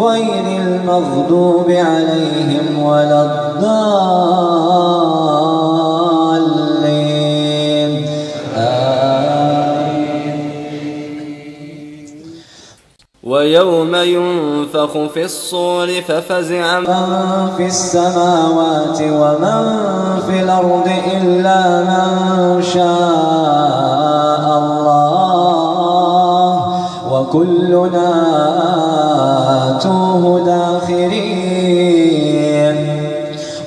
غير المغضوب عليهم ولا الضالين. ويوم ينفخ في الصور ففزع من في السماوات ومن في الأرض إلا من شاء.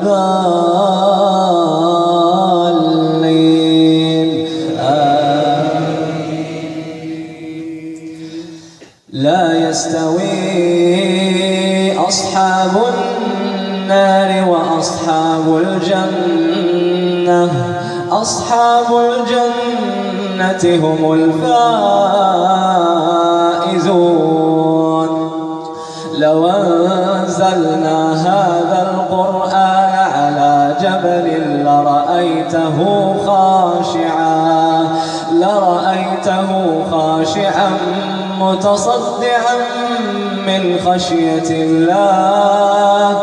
الضالين. لا يستوي أصحاب النار وأصحاب الجنة. أصحاب الجنة هم الفائزون. لو أنزلنا هذا القرآن لرأيته خاشعا لرأيته خاشعا متصدعا من خشية الله.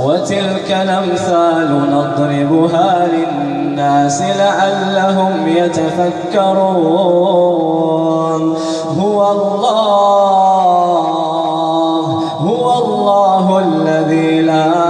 وتلك الأمثال نضربها للناس لعلهم يتفكرون. هو الله الله الذي لا